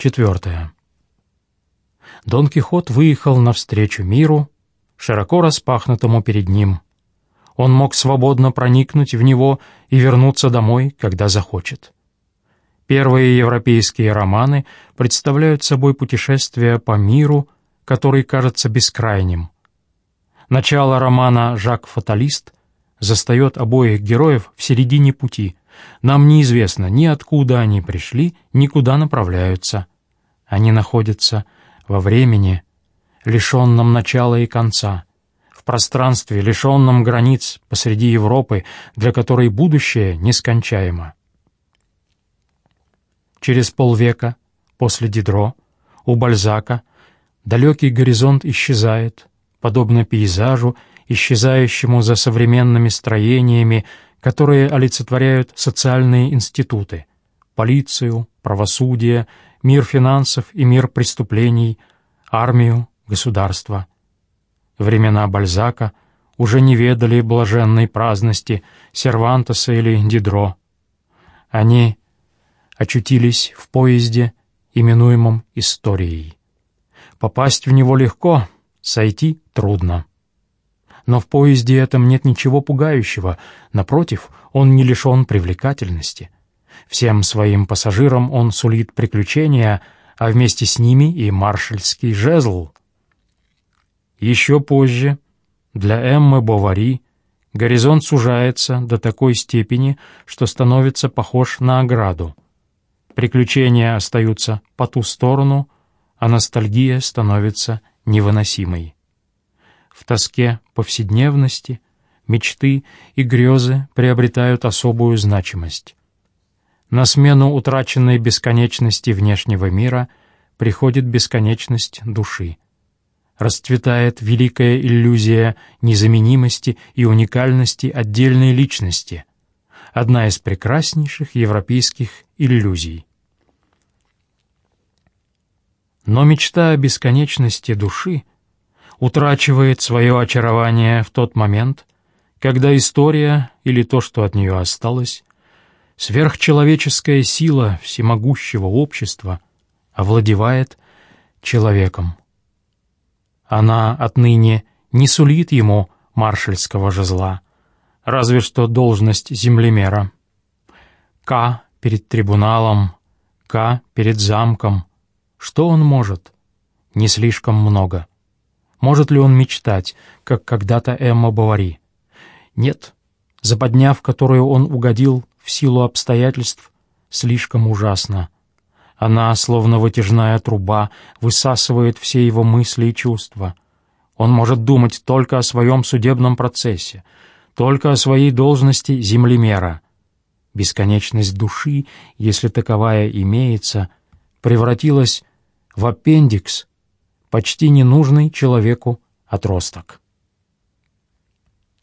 Четвертое. Дон Кихот выехал навстречу миру, широко распахнутому перед ним. Он мог свободно проникнуть в него и вернуться домой, когда захочет. Первые европейские романы представляют собой путешествие по миру, который кажется бескрайним. Начало романа «Жак Фаталист» застает обоих героев в середине пути. Нам неизвестно ни откуда они пришли, ни куда направляются. Они находятся во времени, лишенном начала и конца, в пространстве, лишенном границ посреди Европы, для которой будущее нескончаемо. Через полвека, после Дидро, у Бальзака, далекий горизонт исчезает, подобно пейзажу, исчезающему за современными строениями, которые олицетворяют социальные институты, полицию, правосудие, мир финансов и мир преступлений, армию, государство. Времена Бальзака уже не ведали блаженной праздности Сервантеса или Дидро. Они очутились в поезде, именуемом историей. Попасть в него легко, сойти трудно. Но в поезде этом нет ничего пугающего, напротив, он не лишен привлекательности. Всем своим пассажирам он сулит приключения, а вместе с ними и маршальский жезл. Еще позже для Эммы Бовари горизонт сужается до такой степени, что становится похож на ограду — Приключения остаются по ту сторону, а ностальгия становится невыносимой. В тоске повседневности мечты и грезы приобретают особую значимость. На смену утраченной бесконечности внешнего мира приходит бесконечность души. Расцветает великая иллюзия незаменимости и уникальности отдельной личности, одна из прекраснейших европейских иллюзий. Но мечта о бесконечности души утрачивает свое очарование в тот момент, когда история или то, что от нее осталось, сверхчеловеческая сила всемогущего общества овладевает человеком. Она отныне не сулит ему маршальского жезла, разве что должность землемера. К перед трибуналом, К перед замком. Что он может? Не слишком много. Может ли он мечтать, как когда-то Эмма Бавари? Нет, западня, в которую он угодил в силу обстоятельств, слишком ужасна. Она, словно вытяжная труба, высасывает все его мысли и чувства. Он может думать только о своем судебном процессе — только о своей должности землемера. Бесконечность души, если таковая имеется, превратилась в аппендикс, почти ненужный человеку отросток.